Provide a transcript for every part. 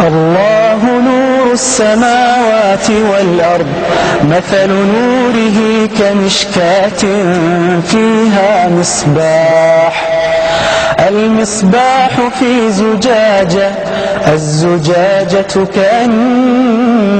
الله نور السماوات والأرض مثل نوره كمشكاة فيها مصباح. المصباح في زجاجة الزجاجة كأنها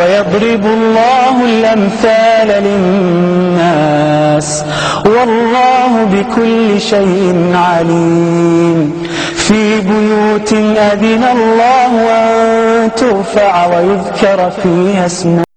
ويضرب الله الأمثال للناس والله بكل شيء عليم. في بيوت أذن الله أن ترفع ويذكر فيها اسمه.